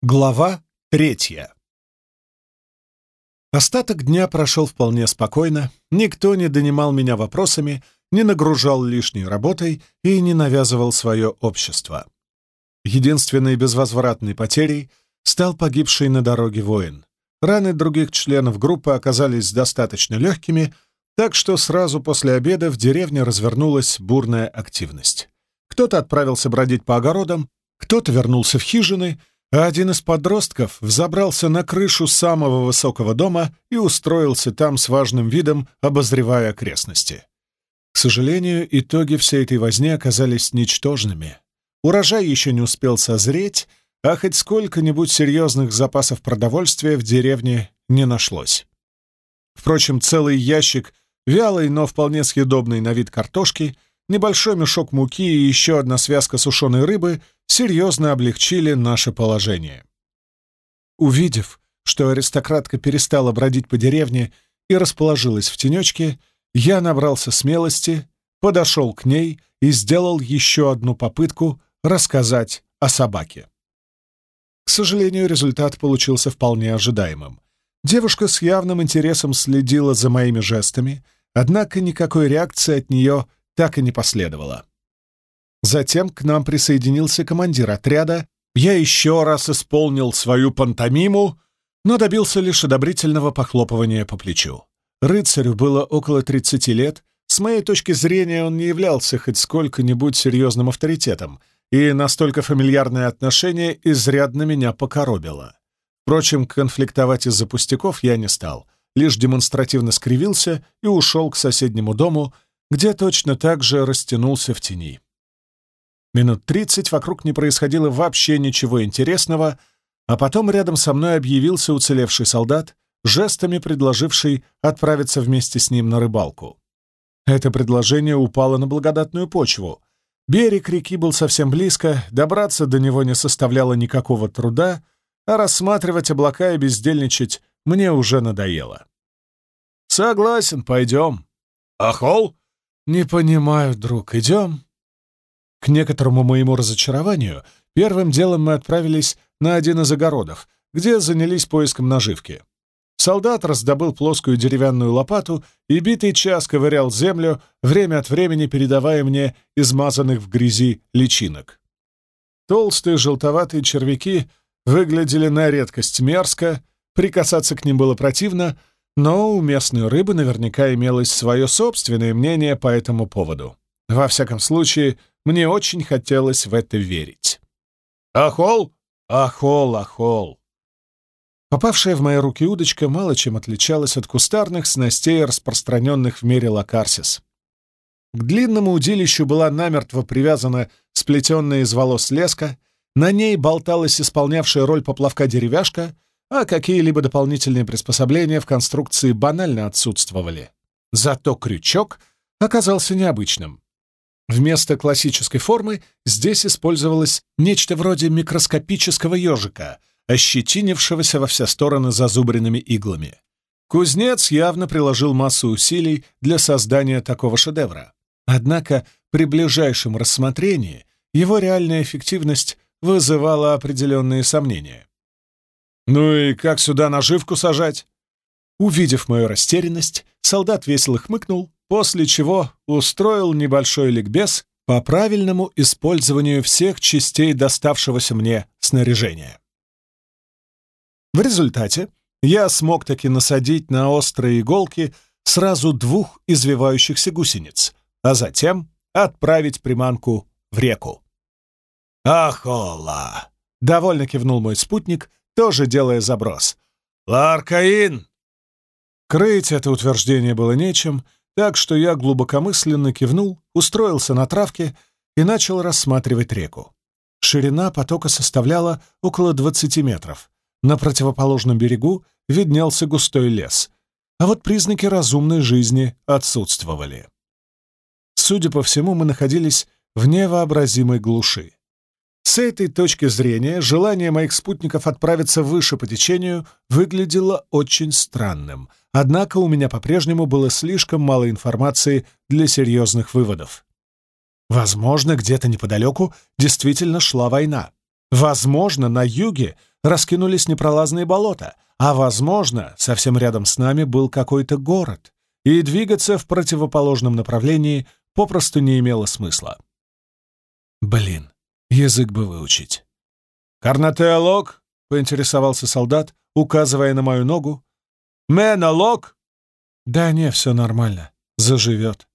Глава третья Остаток дня прошел вполне спокойно, никто не донимал меня вопросами, не нагружал лишней работой и не навязывал свое общество. Единственной безвозвратной потерей стал погибший на дороге воин. Раны других членов группы оказались достаточно легкими, так что сразу после обеда в деревне развернулась бурная активность. Кто-то отправился бродить по огородам, кто-то вернулся в хижины — а один из подростков взобрался на крышу самого высокого дома и устроился там с важным видом, обозревая окрестности. К сожалению, итоги всей этой возни оказались ничтожными. Урожай еще не успел созреть, а хоть сколько-нибудь серьезных запасов продовольствия в деревне не нашлось. Впрочем, целый ящик вялой, но вполне съедобной на вид картошки — небольшой мешок муки и еще одна связка сушеной рыбы серьезно облегчили наше положение. Увидев, что аристократка перестала бродить по деревне и расположилась в тенечке, я набрался смелости, подошел к ней и сделал еще одну попытку рассказать о собаке. К сожалению, результат получился вполне ожидаемым. Девушка с явным интересом следила за моими жестами, однако никакой реакции от нее так и не последовало. Затем к нам присоединился командир отряда, я еще раз исполнил свою пантомиму, но добился лишь одобрительного похлопывания по плечу. Рыцарю было около 30 лет, с моей точки зрения он не являлся хоть сколько-нибудь серьезным авторитетом, и настолько фамильярное отношение изрядно меня покоробило. Впрочем, конфликтовать из-за пустяков я не стал, лишь демонстративно скривился и ушел к соседнему дому, где точно так же растянулся в тени. Минут тридцать вокруг не происходило вообще ничего интересного, а потом рядом со мной объявился уцелевший солдат, жестами предложивший отправиться вместе с ним на рыбалку. Это предложение упало на благодатную почву. Берег реки был совсем близко, добраться до него не составляло никакого труда, а рассматривать облака и бездельничать мне уже надоело. «Согласен, пойдем». «Ахол?» «Не понимаю, друг, идем?» К некоторому моему разочарованию, первым делом мы отправились на один из огородов, где занялись поиском наживки. Солдат раздобыл плоскую деревянную лопату и битый час ковырял землю, время от времени передавая мне измазанных в грязи личинок. Толстые желтоватые червяки выглядели на редкость мерзко, прикасаться к ним было противно, но у местной рыбы наверняка имелось свое собственное мнение по этому поводу. Во всяком случае, мне очень хотелось в это верить. «Ахол! Ахол! Ахол!» Попавшая в мои руки удочка мало чем отличалась от кустарных снастей, распространенных в мире Лакарсис. К длинному удилищу была намертво привязана сплетенная из волос леска, на ней болталась исполнявшая роль поплавка деревяшка — а какие-либо дополнительные приспособления в конструкции банально отсутствовали. Зато крючок оказался необычным. Вместо классической формы здесь использовалось нечто вроде микроскопического ежика, ощетинившегося во все стороны зазубренными иглами. Кузнец явно приложил массу усилий для создания такого шедевра. Однако при ближайшем рассмотрении его реальная эффективность вызывала определенные сомнения. «Ну и как сюда наживку сажать?» Увидев мою растерянность, солдат весело хмыкнул, после чего устроил небольшой ликбез по правильному использованию всех частей доставшегося мне снаряжения. В результате я смог таки насадить на острые иголки сразу двух извивающихся гусениц, а затем отправить приманку в реку. «Ахола!» — довольно кивнул мой спутник, тоже делая заброс. «Ларкаин!» Крыть это утверждение было нечем, так что я глубокомысленно кивнул, устроился на травке и начал рассматривать реку. Ширина потока составляла около 20 метров. На противоположном берегу виднелся густой лес, а вот признаки разумной жизни отсутствовали. Судя по всему, мы находились в невообразимой глуши. С этой точки зрения желание моих спутников отправиться выше по течению выглядело очень странным, однако у меня по-прежнему было слишком мало информации для серьезных выводов. Возможно, где-то неподалеку действительно шла война. Возможно, на юге раскинулись непролазные болота, а, возможно, совсем рядом с нами был какой-то город, и двигаться в противоположном направлении попросту не имело смысла. Блин, язык бы выучить. «Карнатеолог?» — поинтересовался солдат, указывая на мою ногу. «Менолог?» «Да не, все нормально. Заживет».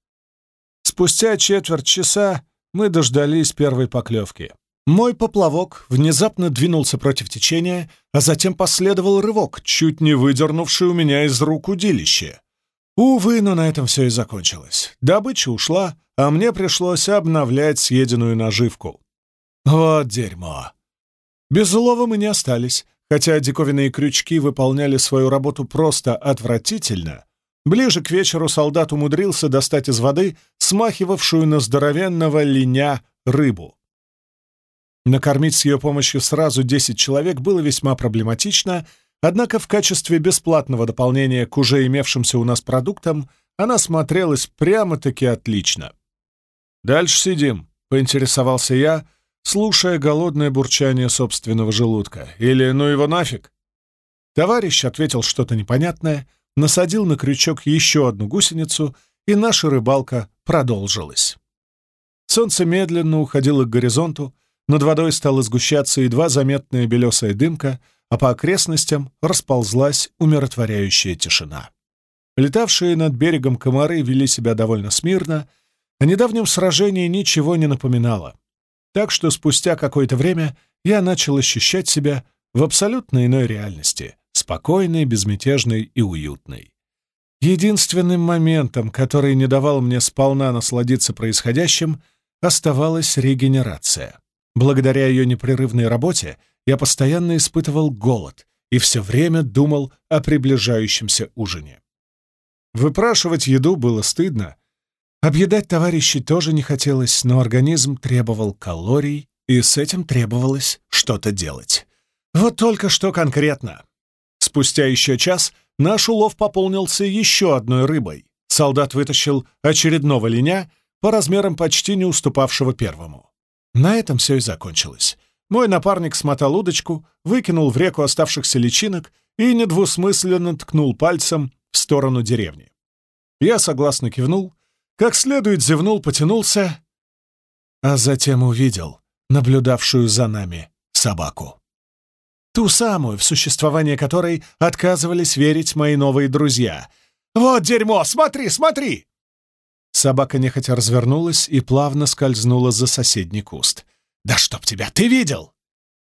Спустя четверть часа мы дождались первой поклевки. Мой поплавок внезапно двинулся против течения, а затем последовал рывок, чуть не выдернувший у меня из рук удилище. Увы, но на этом все и закончилось. Добыча ушла, а мне пришлось обновлять съеденную наживку. Вот дерьмо. Без улова мы не остались, хотя диковинные крючки выполняли свою работу просто отвратительно. Ближе к вечеру солдат умудрился достать из воды смахивавшую на здоровенного линя рыбу. Накормить с ее помощью сразу 10 человек было весьма проблематично, однако в качестве бесплатного дополнения к уже имевшимся у нас продуктам она смотрелась прямо-таки отлично. «Дальше сидим», — поинтересовался я, слушая голодное бурчание собственного желудка. «Или ну его нафиг?» Товарищ ответил что-то непонятное, насадил на крючок еще одну гусеницу, и наша рыбалка продолжилась. Солнце медленно уходило к горизонту, над водой стала сгущаться едва заметная белесая дымка, а по окрестностям расползлась умиротворяющая тишина. Летавшие над берегом комары вели себя довольно смирно, о недавнем сражении ничего не напоминало. Так что спустя какое-то время я начал ощущать себя в абсолютно иной реальности, спокойной, безмятежной и уютной. Единственным моментом, который не давал мне сполна насладиться происходящим, оставалась регенерация. Благодаря ее непрерывной работе я постоянно испытывал голод и все время думал о приближающемся ужине. Выпрашивать еду было стыдно. Объедать товарищей тоже не хотелось, но организм требовал калорий, и с этим требовалось что-то делать. Вот только что конкретно. Спустя еще час наш улов пополнился еще одной рыбой. Солдат вытащил очередного линя, по размерам почти не уступавшего первому. На этом все и закончилось. Мой напарник смотал удочку, выкинул в реку оставшихся личинок и недвусмысленно ткнул пальцем в сторону деревни. Я согласно кивнул, как следует зевнул, потянулся, а затем увидел наблюдавшую за нами собаку. Ту самую, в существование которой отказывались верить мои новые друзья. «Вот дерьмо! Смотри, смотри!» Собака нехотя развернулась и плавно скользнула за соседний куст. «Да чтоб тебя! Ты видел?»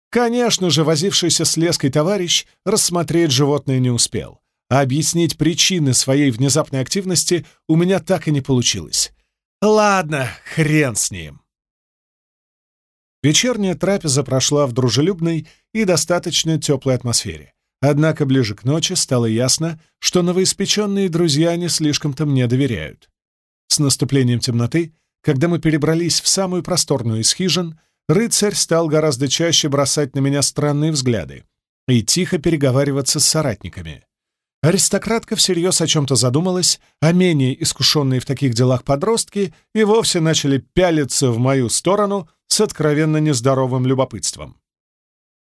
Конечно же, возившийся с леской товарищ рассмотреть животное не успел, а объяснить причины своей внезапной активности у меня так и не получилось. Ладно, хрен с ним. Вечерняя трапеза прошла в дружелюбной и достаточно теплой атмосфере. Однако ближе к ночи стало ясно, что новоиспеченные друзья не слишком-то мне доверяют. С наступлением темноты, когда мы перебрались в самую просторную из хижин, рыцарь стал гораздо чаще бросать на меня странные взгляды и тихо переговариваться с соратниками. Аристократка всерьез о чем-то задумалась, а менее искушенные в таких делах подростки и вовсе начали пялиться в мою сторону с откровенно нездоровым любопытством.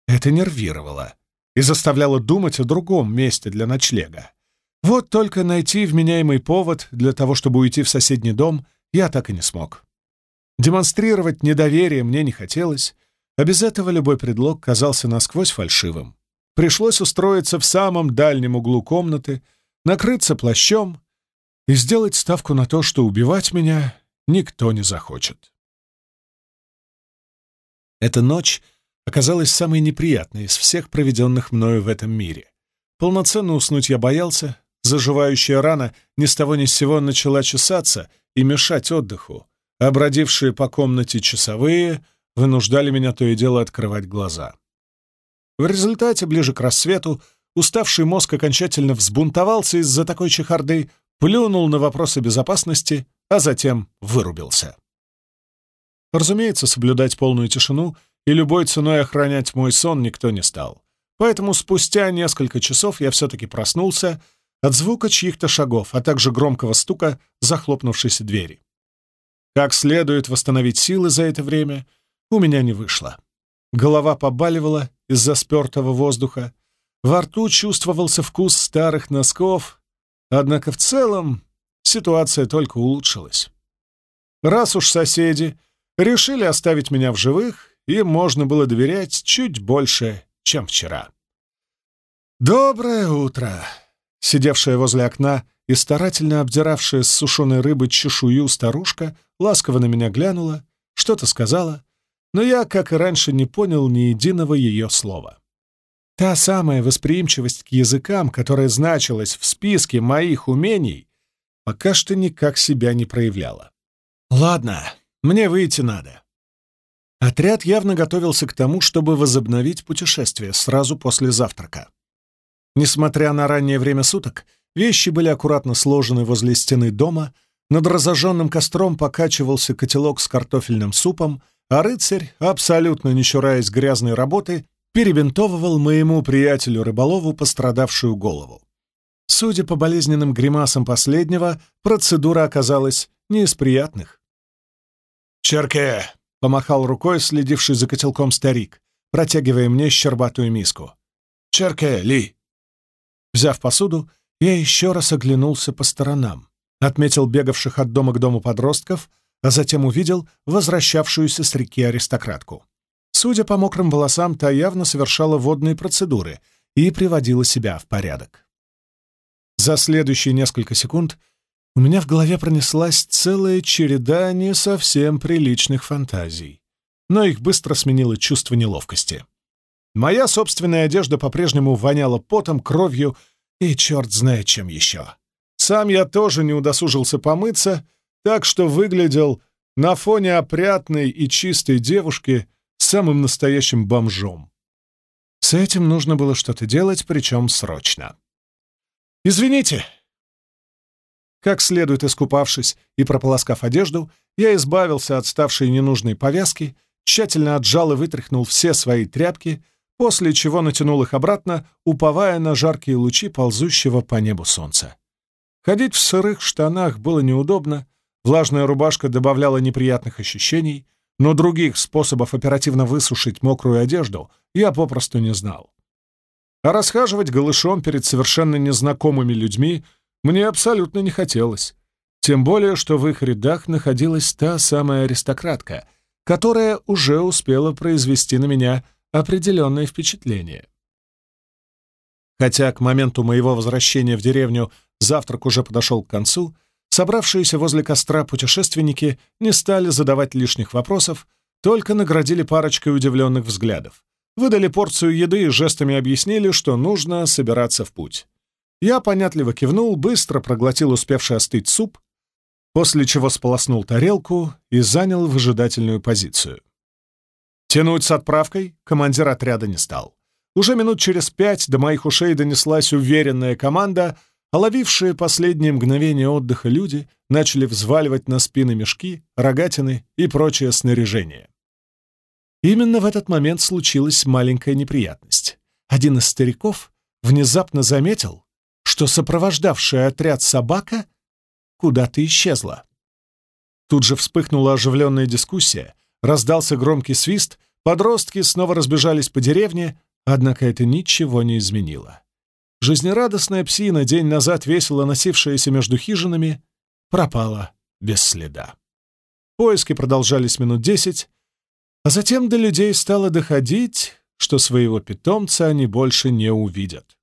Это нервировало и заставляло думать о другом месте для ночлега. Вот только найти вменяемый повод для того, чтобы уйти в соседний дом, я так и не смог. Демонстрировать недоверие мне не хотелось, а без этого любой предлог казался насквозь фальшивым. Пришлось устроиться в самом дальнем углу комнаты, накрыться плащом и сделать ставку на то, что убивать меня никто не захочет. Эта ночь оказалась самой неприятной из всех проведенных мною в этом мире. Полноценно уснуть я боялся, Заживающая рана ни с того ни с сего начала чесаться и мешать отдыху, а бродившие по комнате часовые вынуждали меня то и дело открывать глаза. В результате, ближе к рассвету, уставший мозг окончательно взбунтовался из-за такой чехарды, плюнул на вопросы безопасности, а затем вырубился. Разумеется, соблюдать полную тишину и любой ценой охранять мой сон никто не стал. Поэтому спустя несколько часов я все-таки проснулся — от звука чьих-то шагов, а также громкого стука захлопнувшейся двери. Как следует восстановить силы за это время, у меня не вышло. Голова побаливала из-за спертого воздуха, во рту чувствовался вкус старых носков, однако в целом ситуация только улучшилась. Раз уж соседи решили оставить меня в живых, им можно было доверять чуть больше, чем вчера. «Доброе утро!» Сидевшая возле окна и старательно обдиравшая с сушеной рыбы чешую старушка ласково на меня глянула, что-то сказала, но я, как и раньше, не понял ни единого ее слова. Та самая восприимчивость к языкам, которая значилась в списке моих умений, пока что никак себя не проявляла. «Ладно, мне выйти надо». Отряд явно готовился к тому, чтобы возобновить путешествие сразу после завтрака. Несмотря на раннее время суток, вещи были аккуратно сложены возле стены дома, над разожженным костром покачивался котелок с картофельным супом, а рыцарь, абсолютно не чураясь грязной работы, перебинтовывал моему приятелю-рыболову пострадавшую голову. Судя по болезненным гримасам последнего, процедура оказалась не из приятных. «Черке!» — помахал рукой следивший за котелком старик, протягивая мне щербатую миску. «Черке, Ли!» Взяв посуду, я еще раз оглянулся по сторонам, отметил бегавших от дома к дому подростков, а затем увидел возвращавшуюся с реки аристократку. Судя по мокрым волосам, та явно совершала водные процедуры и приводила себя в порядок. За следующие несколько секунд у меня в голове пронеслась целая череда не совсем приличных фантазий, но их быстро сменило чувство неловкости. Моя собственная одежда по-прежнему воняла потом, кровью и черт знает чем еще. Сам я тоже не удосужился помыться, так что выглядел на фоне опрятной и чистой девушки самым настоящим бомжом. С этим нужно было что-то делать, причем срочно. «Извините!» Как следует искупавшись и прополоскав одежду, я избавился от ставшей ненужной повязки, тщательно отжал и вытряхнул все свои тряпки — после чего натянул их обратно, уповая на жаркие лучи ползущего по небу солнца. Ходить в сырых штанах было неудобно, влажная рубашка добавляла неприятных ощущений, но других способов оперативно высушить мокрую одежду я попросту не знал. А расхаживать голышом перед совершенно незнакомыми людьми мне абсолютно не хотелось. Тем более, что в их рядах находилась та самая аристократка, которая уже успела произвести на меня определенное впечатление. Хотя к моменту моего возвращения в деревню завтрак уже подошел к концу, собравшиеся возле костра путешественники не стали задавать лишних вопросов, только наградили парочкой удивленных взглядов, выдали порцию еды и жестами объяснили, что нужно собираться в путь. Я понятливо кивнул, быстро проглотил успевший остыть суп, после чего сполоснул тарелку и занял выжидательную позицию. Тянуть с отправкой командир отряда не стал. Уже минут через пять до моих ушей донеслась уверенная команда, а последние мгновения отдыха люди начали взваливать на спины мешки, рогатины и прочее снаряжение. Именно в этот момент случилась маленькая неприятность. Один из стариков внезапно заметил, что сопровождавшая отряд собака куда-то исчезла. Тут же вспыхнула оживленная дискуссия, Раздался громкий свист, подростки снова разбежались по деревне, однако это ничего не изменило. Жизнерадостная псина, день назад весело носившаяся между хижинами, пропала без следа. Поиски продолжались минут десять, а затем до людей стало доходить, что своего питомца они больше не увидят.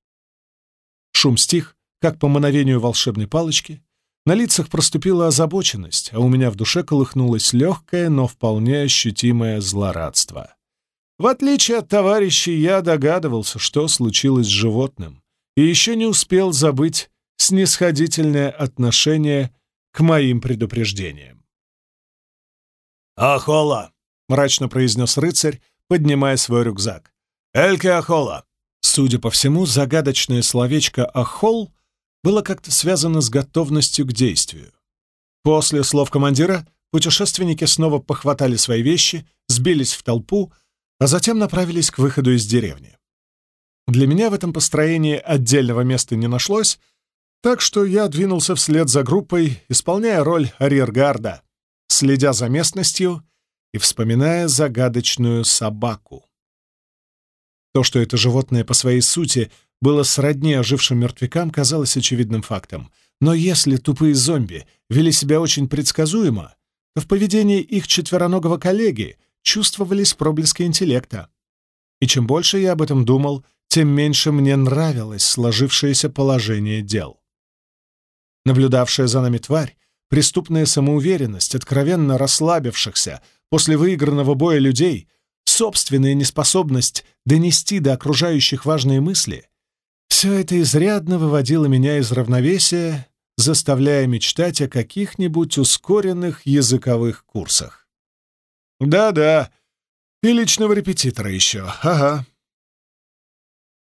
Шум стих, как по мановению волшебной палочки, на лицах проступила озабоченность, а у меня в душе колыхнулось легкое, но вполне ощутимое злорадство. В отличие от товарищей, я догадывался, что случилось с животным, и еще не успел забыть снисходительное отношение к моим предупреждениям. «Ахола!» — мрачно произнес рыцарь, поднимая свой рюкзак. «Эльке Ахола!» Судя по всему, загадочное словечко «Ахол» было как-то связано с готовностью к действию. После слов командира путешественники снова похватали свои вещи, сбились в толпу, а затем направились к выходу из деревни. Для меня в этом построении отдельного места не нашлось, так что я двинулся вслед за группой, исполняя роль арьергарда, следя за местностью и вспоминая загадочную собаку. То, что это животное по своей сути было сродни ожившим мертвякам, казалось очевидным фактом. Но если тупые зомби вели себя очень предсказуемо, то в поведении их четвероногого коллеги чувствовались проблески интеллекта. И чем больше я об этом думал, тем меньше мне нравилось сложившееся положение дел. Наблюдавшая за нами тварь, преступная самоуверенность откровенно расслабившихся после выигранного боя людей, собственная неспособность донести до окружающих важные мысли — все это изрядно выводило меня из равновесия, заставляя мечтать о каких-нибудь ускоренных языковых курсах. Да-да, и личного репетитора еще, ага.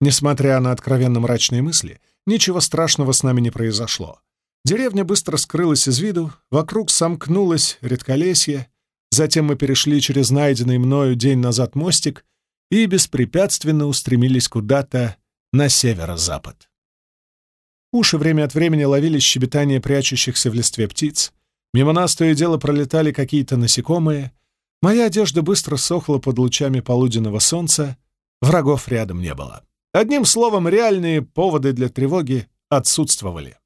Несмотря на откровенно мрачные мысли, ничего страшного с нами не произошло. Деревня быстро скрылась из виду, вокруг сомкнулось редколесье, затем мы перешли через найденный мною день назад мостик и беспрепятственно устремились куда-то на северо-запад. Уши время от времени ловили щебетание прячущихся в листве птиц, мимо нас то и дело пролетали какие-то насекомые, моя одежда быстро сохла под лучами полуденного солнца, врагов рядом не было. Одним словом, реальные поводы для тревоги отсутствовали.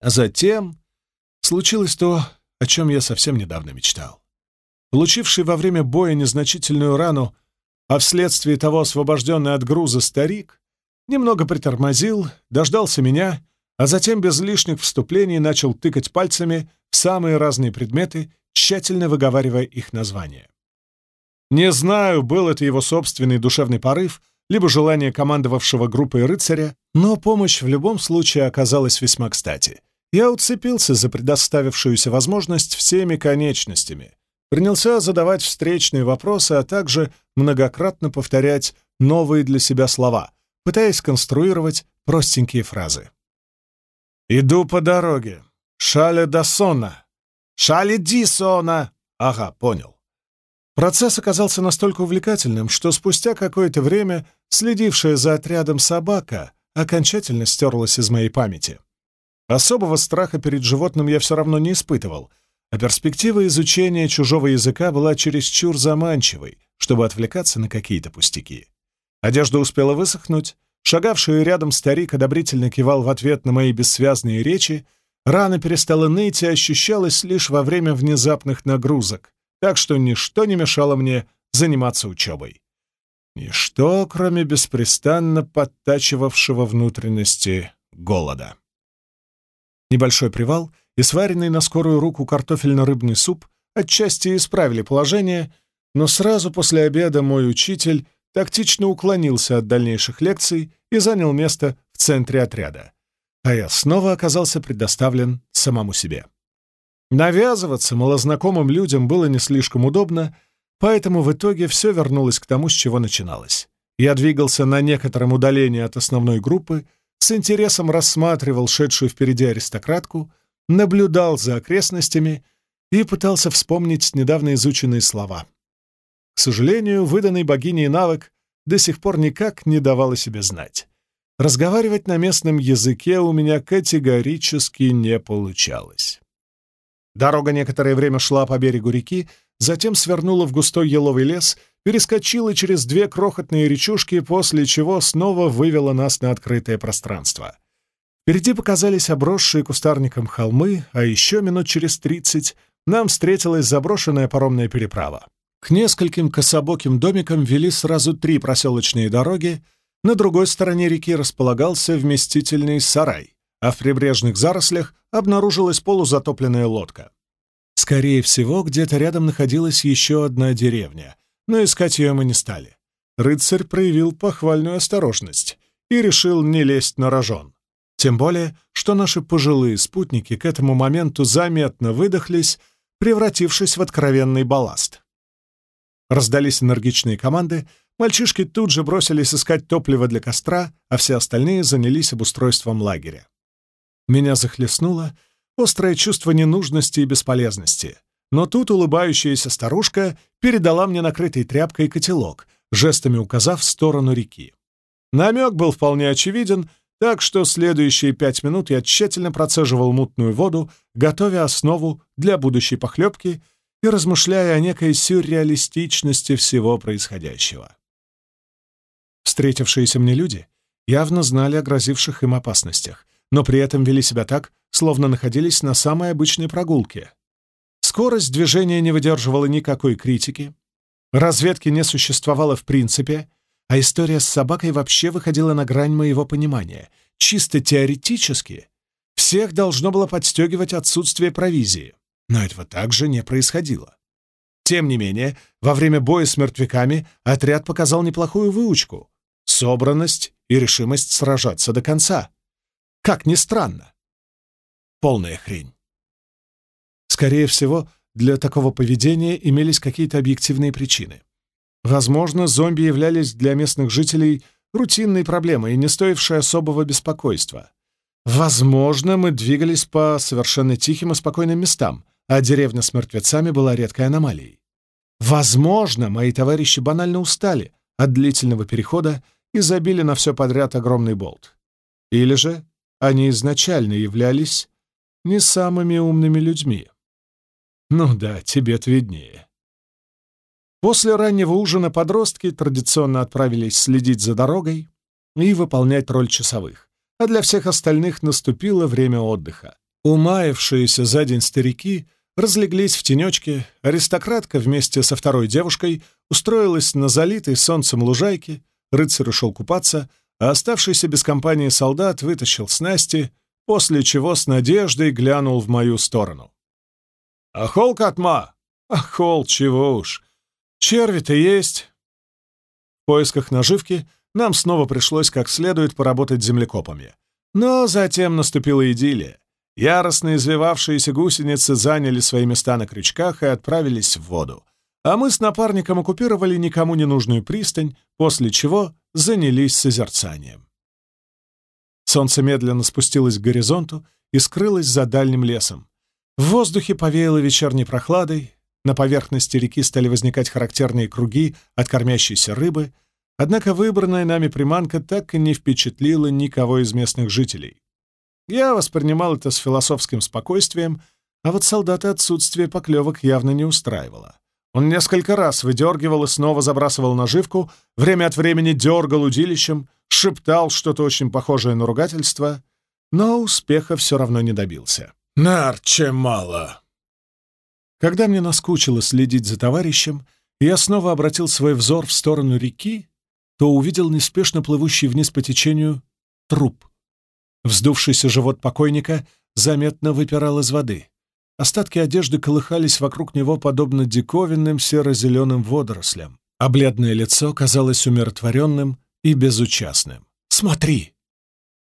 А затем случилось то, о чем я совсем недавно мечтал. Получивший во время боя незначительную рану, а вследствие того освобожденный от груза старик, немного притормозил, дождался меня, а затем без лишних вступлений начал тыкать пальцами в самые разные предметы, тщательно выговаривая их названия. Не знаю, был это его собственный душевный порыв, либо желание командовавшего группой рыцаря, но помощь в любом случае оказалась весьма кстати. Я уцепился за предоставившуюся возможность всеми конечностями, принялся задавать встречные вопросы, а также многократно повторять новые для себя слова, пытаясь конструировать простенькие фразы. «Иду по дороге. Шале да сона. Шале ди сона». Ага, понял. Процесс оказался настолько увлекательным, что спустя какое-то время следившая за отрядом собака окончательно стерлась из моей памяти. Особого страха перед животным я все равно не испытывал, а перспектива изучения чужого языка была чересчур заманчивой, чтобы отвлекаться на какие-то пустяки. Одежда успела высохнуть, шагавший рядом старик одобрительно кивал в ответ на мои бессвязные речи, рана перестала ныть и ощущалась лишь во время внезапных нагрузок, так что ничто не мешало мне заниматься учебой. Ничто, кроме беспрестанно подтачивавшего внутренности голода. Небольшой привал и сваренный на скорую руку картофельно-рыбный суп отчасти исправили положение, но сразу после обеда мой учитель тактично уклонился от дальнейших лекций и занял место в центре отряда, а я снова оказался предоставлен самому себе. Навязываться малознакомым людям было не слишком удобно, поэтому в итоге все вернулось к тому, с чего начиналось. Я двигался на некотором удалении от основной группы, с интересом рассматривал шедшую впереди аристократку, наблюдал за окрестностями и пытался вспомнить недавно изученные слова. К сожалению, выданный богиней навык до сих пор никак не давал о себе знать. Разговаривать на местном языке у меня категорически не получалось. Дорога некоторое время шла по берегу реки, затем свернула в густой еловый лес, перескочила через две крохотные речушки, после чего снова вывела нас на открытое пространство. Впереди показались обросшие кустарником холмы, а еще минут через тридцать нам встретилась заброшенная паромная переправа. К нескольким кособоким домикам вели сразу три проселочные дороги, на другой стороне реки располагался вместительный сарай а в прибрежных зарослях обнаружилась полузатопленная лодка. Скорее всего, где-то рядом находилась еще одна деревня, но искать ее мы не стали. Рыцарь проявил похвальную осторожность и решил не лезть на рожон. Тем более, что наши пожилые спутники к этому моменту заметно выдохлись, превратившись в откровенный балласт. Раздались энергичные команды, мальчишки тут же бросились искать топливо для костра, а все остальные занялись обустройством лагеря. Меня захлестнуло острое чувство ненужности и бесполезности. Но тут улыбающаяся старушка передала мне накрытый тряпкой котелок, жестами указав в сторону реки. Намек был вполне очевиден, так что следующие пять минут я тщательно процеживал мутную воду, готовя основу для будущей похлебки и размышляя о некой сюрреалистичности всего происходящего. Встретившиеся мне люди явно знали о грозивших им опасностях, но при этом вели себя так, словно находились на самой обычной прогулке. Скорость движения не выдерживала никакой критики, разведки не существовало в принципе, а история с собакой вообще выходила на грань моего понимания. Чисто теоретически всех должно было подстегивать отсутствие провизии, но этого также не происходило. Тем не менее, во время боя с мертвяками отряд показал неплохую выучку, собранность и решимость сражаться до конца. Как ни странно. Полная хрень. Скорее всего, для такого поведения имелись какие-то объективные причины. Возможно, зомби являлись для местных жителей рутинной проблемой, не стоившей особого беспокойства. Возможно, мы двигались по совершенно тихим и спокойным местам, а деревня с мертвецами была редкой аномалией. Возможно, мои товарищи банально устали от длительного перехода и забили на все подряд огромный болт. Или же они изначально являлись не самыми умными людьми. Ну да, тебе-то виднее. После раннего ужина подростки традиционно отправились следить за дорогой и выполнять роль часовых, а для всех остальных наступило время отдыха. Умаявшиеся за день старики разлеглись в тенечке, аристократка вместе со второй девушкой устроилась на залитой солнцем лужайке, рыцарь ушел купаться, а оставшийся без компании солдат вытащил снасти, после чего с надеждой глянул в мою сторону. «Ахол, Катма!» «Ахол, чего уж! Черви-то есть!» В поисках наживки нам снова пришлось как следует поработать землекопами. Но затем наступила идиллия. Яростно извивавшиеся гусеницы заняли свои места на крючках и отправились в воду. А мы с напарником оккупировали никому не нужную пристань, после чего занялись созерцанием. Солнце медленно спустилось к горизонту и скрылось за дальним лесом. В воздухе повеяло вечерней прохладой, на поверхности реки стали возникать характерные круги от кормящейся рыбы, однако выбранная нами приманка так и не впечатлила никого из местных жителей. Я воспринимал это с философским спокойствием, а вот солдата отсутствие поклевок явно не устраивало. Он несколько раз выдергивал и снова забрасывал наживку, время от времени дергал удилищем, шептал что-то очень похожее на ругательство, но успеха все равно не добился. «Нарче мало!» Когда мне наскучило следить за товарищем, и я снова обратил свой взор в сторону реки, то увидел неспешно плывущий вниз по течению труп. Вздувшийся живот покойника заметно выпирал из воды. Остатки одежды колыхались вокруг него, подобно диковинным серо-зеленым водорослям, а бледное лицо казалось умиротворенным и безучастным. «Смотри!»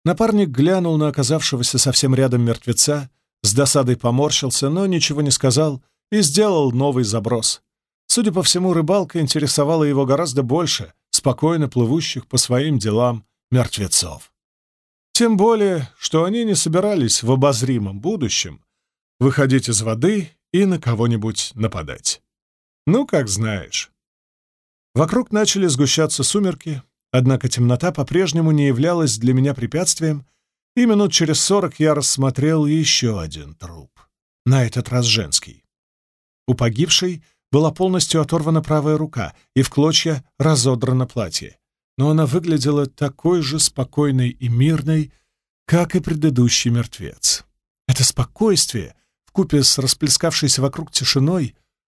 Напарник глянул на оказавшегося совсем рядом мертвеца, с досадой поморщился, но ничего не сказал и сделал новый заброс. Судя по всему, рыбалка интересовала его гораздо больше спокойно плывущих по своим делам мертвецов. Тем более, что они не собирались в обозримом будущем выходить из воды и на кого-нибудь нападать. Ну, как знаешь. Вокруг начали сгущаться сумерки, однако темнота по-прежнему не являлась для меня препятствием, и минут через сорок я рассмотрел еще один труп, на этот раз женский. У погибшей была полностью оторвана правая рука и в клочья разодрано платье, но она выглядела такой же спокойной и мирной, как и предыдущий мертвец. Это спокойствие вкупе с расплескавшейся вокруг тишиной,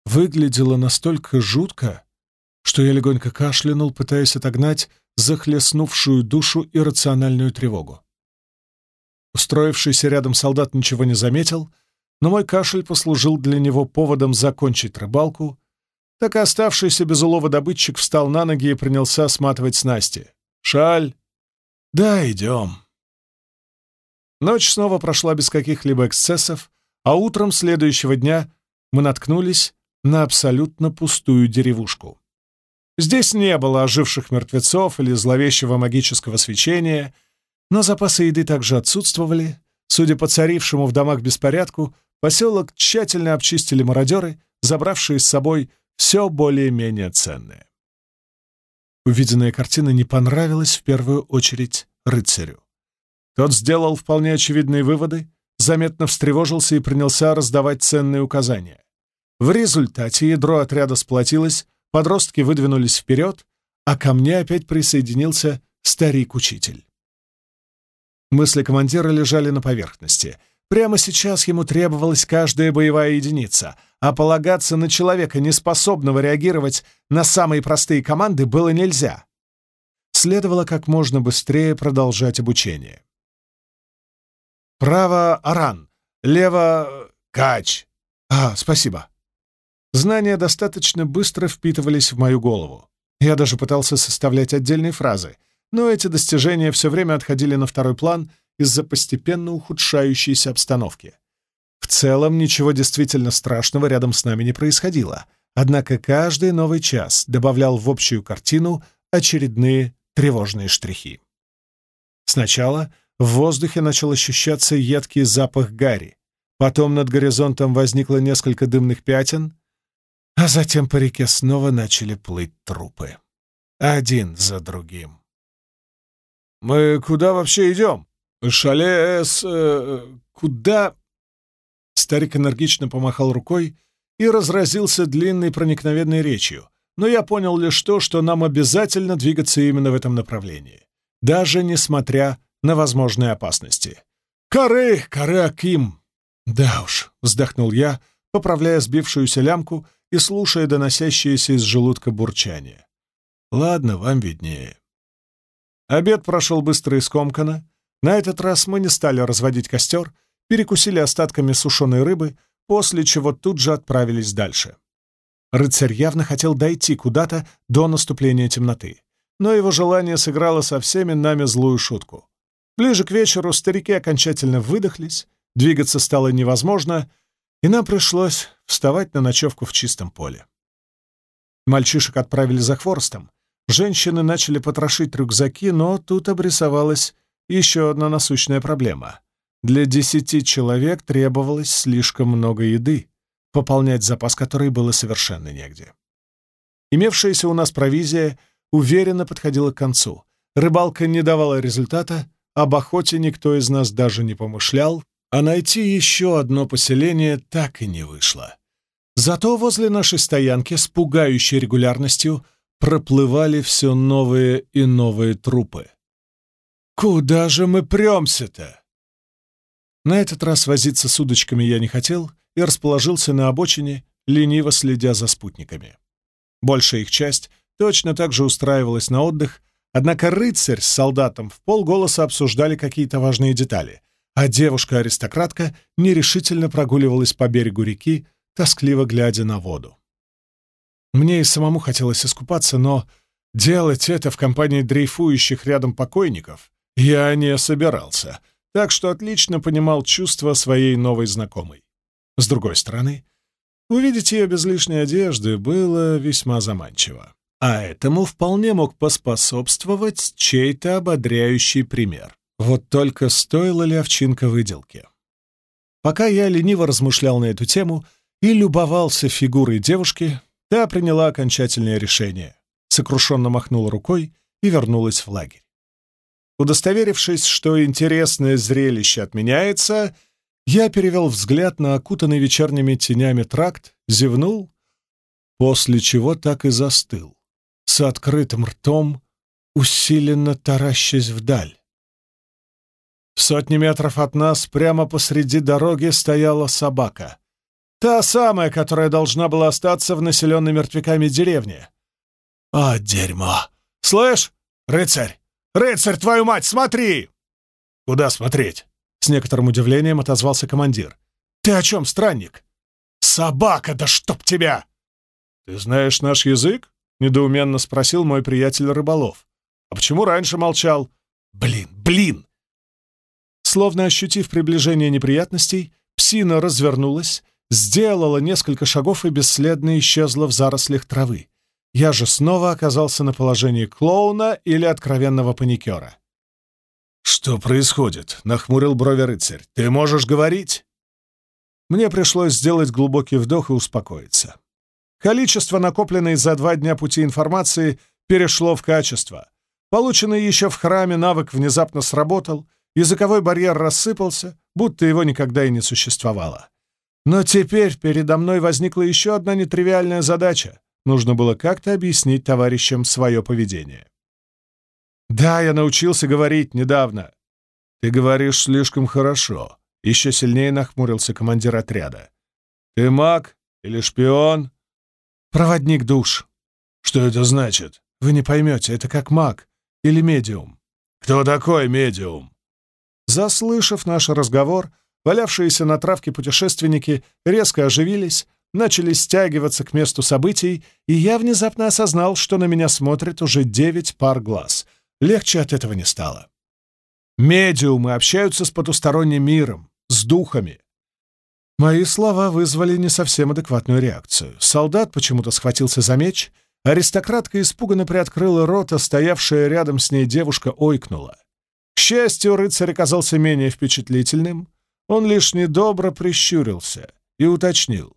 выглядело настолько жутко, что я легонько кашлянул, пытаясь отогнать захлестнувшую душу иррациональную тревогу. Устроившийся рядом солдат ничего не заметил, но мой кашель послужил для него поводом закончить рыбалку, так и оставшийся без улова добытчик встал на ноги и принялся сматывать снасти. «Шаль!» «Да, идем!» Ночь снова прошла без каких-либо эксцессов, а утром следующего дня мы наткнулись на абсолютно пустую деревушку. Здесь не было оживших мертвецов или зловещего магического свечения, но запасы еды также отсутствовали. Судя по царившему в домах беспорядку, поселок тщательно обчистили мародеры, забравшие с собой все более-менее ценное. Увиденная картина не понравилась в первую очередь рыцарю. Тот сделал вполне очевидные выводы заметно встревожился и принялся раздавать ценные указания. В результате ядро отряда сплотилось, подростки выдвинулись вперед, а ко мне опять присоединился старик-учитель. Мысли командира лежали на поверхности. Прямо сейчас ему требовалась каждая боевая единица, а полагаться на человека, неспособного реагировать на самые простые команды, было нельзя. Следовало как можно быстрее продолжать обучение. «Право — Аран, лево — Кач». «А, спасибо». Знания достаточно быстро впитывались в мою голову. Я даже пытался составлять отдельные фразы, но эти достижения все время отходили на второй план из-за постепенно ухудшающейся обстановки. В целом ничего действительно страшного рядом с нами не происходило, однако каждый новый час добавлял в общую картину очередные тревожные штрихи. Сначала в воздухе начал ощущаться едкий запах гари, потом над горизонтом возникло несколько дымных пятен, а затем по реке снова начали плыть трупы. Один за другим. «Мы куда вообще идем? Шале с... Э, куда?» Старик энергично помахал рукой и разразился длинной проникновенной речью, но я понял лишь то, что нам обязательно двигаться именно в этом направлении, даже несмотря на возможные опасности. «Коры! Коры Аким!» «Да уж», — вздохнул я, поправляя сбившуюся лямку и слушая доносящееся из желудка бурчание. «Ладно, вам виднее». Обед прошел быстро и скомканно. На этот раз мы не стали разводить костер, перекусили остатками сушеной рыбы, после чего тут же отправились дальше. Рыцарь явно хотел дойти куда-то до наступления темноты, но его желание сыграло со всеми нами злую шутку. Ближе к вечеру старики окончательно выдохлись, двигаться стало невозможно — и нам пришлось вставать на ночевку в чистом поле. Мальчишек отправили за хворостом, женщины начали потрошить рюкзаки, но тут обрисовалась еще одна насущная проблема. Для десяти человек требовалось слишком много еды, пополнять запас которой было совершенно негде. Имевшаяся у нас провизия уверенно подходила к концу. Рыбалка не давала результата, об охоте никто из нас даже не помышлял, а найти еще одно поселение так и не вышло. Зато возле нашей стоянки с пугающей регулярностью проплывали все новые и новые трупы. «Куда же мы премся-то?» На этот раз возиться с удочками я не хотел и расположился на обочине, лениво следя за спутниками. Большая их часть точно так же устраивалась на отдых, однако рыцарь с солдатом в полголоса обсуждали какие-то важные детали — а девушка-аристократка нерешительно прогуливалась по берегу реки, тоскливо глядя на воду. Мне и самому хотелось искупаться, но делать это в компании дрейфующих рядом покойников я не собирался, так что отлично понимал чувства своей новой знакомой. С другой стороны, увидеть ее без лишней одежды было весьма заманчиво. А этому вполне мог поспособствовать чей-то ободряющий пример. Вот только стоила ли овчинка выделки? Пока я лениво размышлял на эту тему и любовался фигурой девушки, та приняла окончательное решение, сокрушенно махнула рукой и вернулась в лагерь. Удостоверившись, что интересное зрелище отменяется, я перевел взгляд на окутанный вечерними тенями тракт, зевнул, после чего так и застыл, с открытым ртом, усиленно таращась вдаль. В сотни метров от нас, прямо посреди дороги, стояла собака. Та самая, которая должна была остаться в населенной мертвяками деревне. «А, дерьмо! Слышь, рыцарь! Рыцарь, твою мать, смотри!» «Куда смотреть?» — с некоторым удивлением отозвался командир. «Ты о чем, странник?» «Собака, да чтоб тебя!» «Ты знаешь наш язык?» — недоуменно спросил мой приятель рыболов. «А почему раньше молчал?» «Блин, блин! Словно ощутив приближение неприятностей, псина развернулась, сделала несколько шагов и бесследно исчезла в зарослях травы. Я же снова оказался на положении клоуна или откровенного паникера. «Что происходит?» — нахмурил брови рыцарь. «Ты можешь говорить?» Мне пришлось сделать глубокий вдох и успокоиться. Количество накопленной за два дня пути информации перешло в качество. Полученный еще в храме навык внезапно сработал, Языковой барьер рассыпался, будто его никогда и не существовало. Но теперь передо мной возникла еще одна нетривиальная задача нужно было как-то объяснить товарищам свое поведение. «Да, я научился говорить недавно». «Ты говоришь слишком хорошо», — еще сильнее нахмурился командир отряда. «Ты маг или шпион?» «Проводник душ». «Что это значит?» «Вы не поймете, это как маг или медиум». «Кто такой медиум?» Заслышав наш разговор, валявшиеся на травке путешественники резко оживились, начали стягиваться к месту событий, и я внезапно осознал, что на меня смотрит уже девять пар глаз. Легче от этого не стало. Медиумы общаются с потусторонним миром, с духами. Мои слова вызвали не совсем адекватную реакцию. Солдат почему-то схватился за меч, аристократка испуганно приоткрыла рот, а стоявшая рядом с ней девушка ойкнула. К счастью, рыцарь оказался менее впечатлительным. Он лишь недобро прищурился и уточнил.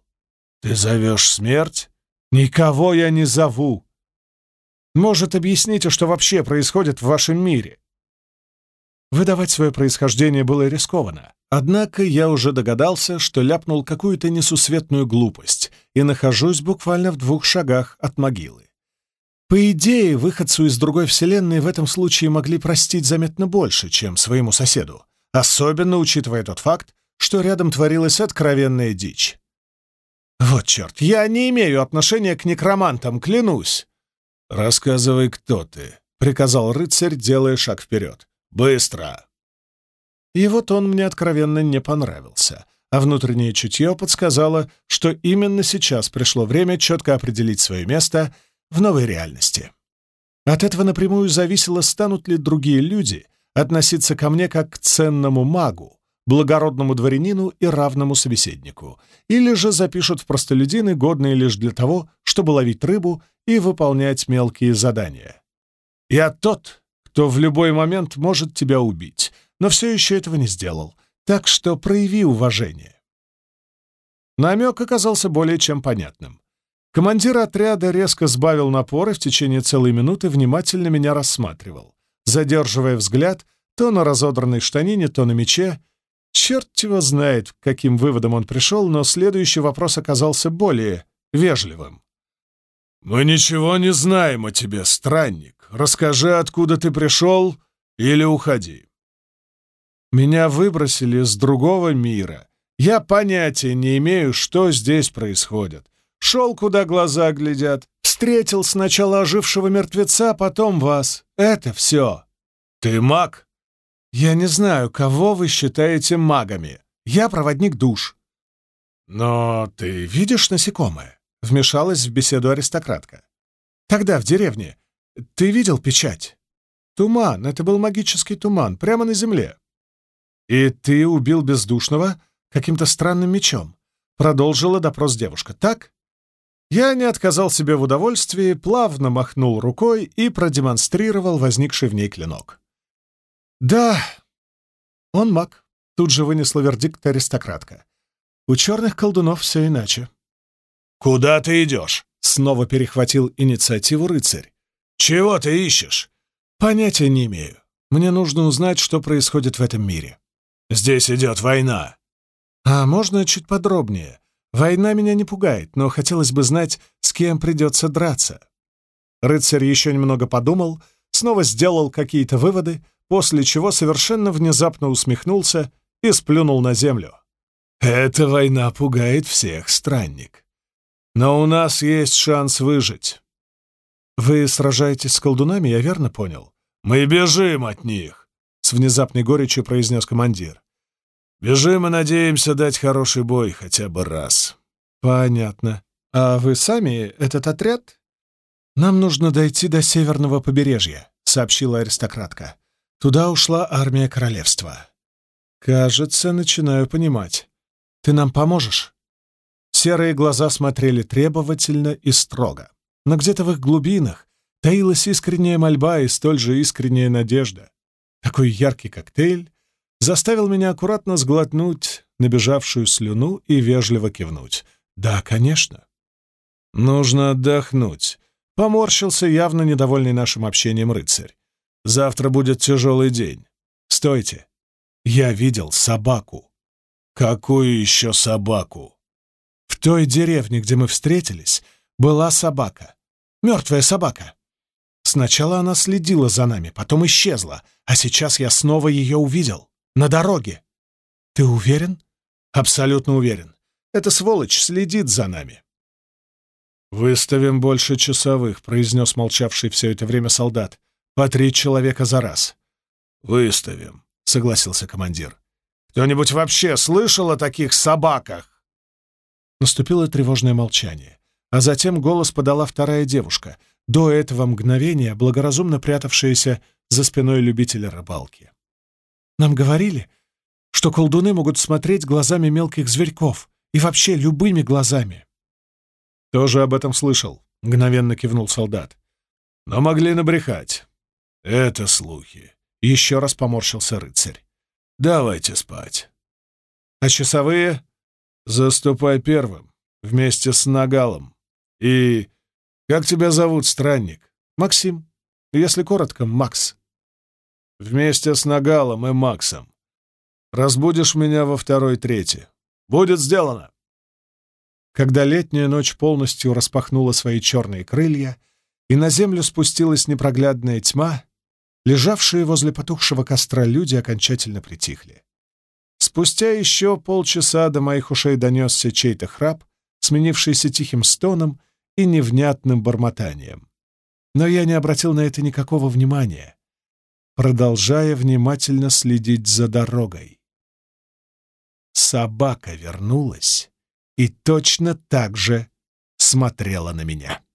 «Ты зовешь смерть?» «Никого я не зову!» «Может, объясните, что вообще происходит в вашем мире?» Выдавать свое происхождение было рискованно. Однако я уже догадался, что ляпнул какую-то несусветную глупость и нахожусь буквально в двух шагах от могилы. По идее, выходцу из другой вселенной в этом случае могли простить заметно больше, чем своему соседу, особенно учитывая тот факт, что рядом творилась откровенная дичь. Вот черт, я не имею отношения к некромантам, клянусь. «Рассказывай, кто ты», — приказал рыцарь, делая шаг вперед. «Быстро!» И вот он мне откровенно не понравился, а внутреннее чутье подсказало, что именно сейчас пришло время четко определить свое место в новой реальности. От этого напрямую зависело, станут ли другие люди относиться ко мне как к ценному магу, благородному дворянину и равному собеседнику, или же запишут в простолюдины, годные лишь для того, чтобы ловить рыбу и выполнять мелкие задания. Я тот, кто в любой момент может тебя убить, но все еще этого не сделал, так что прояви уважение. Намек оказался более чем понятным. Командир отряда резко сбавил напор и в течение целой минуты внимательно меня рассматривал, задерживая взгляд то на разодранной штанине, то на мече, Черт его знает, каким выводом он пришел, но следующий вопрос оказался более вежливым. «Мы ничего не знаем о тебе, странник. Расскажи, откуда ты пришел, или уходи». Меня выбросили с другого мира. Я понятия не имею, что здесь происходит. Шел, куда глаза глядят. Встретил сначала ожившего мертвеца, потом вас. Это все. Ты маг? «Я не знаю, кого вы считаете магами. Я проводник душ». «Но ты видишь насекомое?» — вмешалась в беседу аристократка. «Тогда в деревне. Ты видел печать?» «Туман. Это был магический туман, прямо на земле». «И ты убил бездушного каким-то странным мечом?» — продолжила допрос девушка. «Так?» Я не отказал себе в удовольствии, плавно махнул рукой и продемонстрировал возникший в ней клинок. «Да, он маг», — тут же вынесла вердикт аристократка. «У черных колдунов все иначе». «Куда ты идешь?» — снова перехватил инициативу рыцарь. «Чего ты ищешь?» «Понятия не имею. Мне нужно узнать, что происходит в этом мире». «Здесь идет война». «А можно чуть подробнее? Война меня не пугает, но хотелось бы знать, с кем придется драться». Рыцарь еще немного подумал, снова сделал какие-то выводы, после чего совершенно внезапно усмехнулся и сплюнул на землю. «Эта война пугает всех, странник. Но у нас есть шанс выжить». «Вы сражаетесь с колдунами, я верно понял?» «Мы бежим от них», — с внезапной горечью произнес командир. «Бежим и надеемся дать хороший бой хотя бы раз». «Понятно. А вы сами, этот отряд?» «Нам нужно дойти до северного побережья», — сообщила аристократка. Туда ушла армия королевства. Кажется, начинаю понимать. Ты нам поможешь? Серые глаза смотрели требовательно и строго. Но где-то в их глубинах таилась искренняя мольба и столь же искренняя надежда. Такой яркий коктейль заставил меня аккуратно сглотнуть набежавшую слюну и вежливо кивнуть. «Да, конечно». «Нужно отдохнуть», — поморщился явно недовольный нашим общением рыцарь. Завтра будет тяжелый день. Стойте. Я видел собаку. Какую еще собаку? В той деревне, где мы встретились, была собака. Мертвая собака. Сначала она следила за нами, потом исчезла, а сейчас я снова ее увидел. На дороге. Ты уверен? Абсолютно уверен. Эта сволочь следит за нами. «Выставим больше часовых», — произнес молчавший все это время солдат. «По три человека за раз». «Выставим», — согласился командир. «Кто-нибудь вообще слышал о таких собаках?» Наступило тревожное молчание, а затем голос подала вторая девушка, до этого мгновения благоразумно прятавшаяся за спиной любителя рыбалки. «Нам говорили, что колдуны могут смотреть глазами мелких зверьков и вообще любыми глазами. «Тоже об этом слышал», — мгновенно кивнул солдат. «Но могли набрехать. Это слухи». Еще раз поморщился рыцарь. «Давайте спать». «А часовые?» «Заступай первым, вместе с Нагалом. И... Как тебя зовут, странник?» «Максим. Если коротко, Макс». «Вместе с Нагалом и Максом. Разбудишь меня во второй-трети. Будет сделано!» когда летняя ночь полностью распахнула свои черные крылья, и на землю спустилась непроглядная тьма, лежавшие возле потухшего костра люди окончательно притихли. Спустя еще полчаса до моих ушей донесся чей-то храп, сменившийся тихим стоном и невнятным бормотанием. Но я не обратил на это никакого внимания, продолжая внимательно следить за дорогой. Собака вернулась и точно так же смотрела на меня.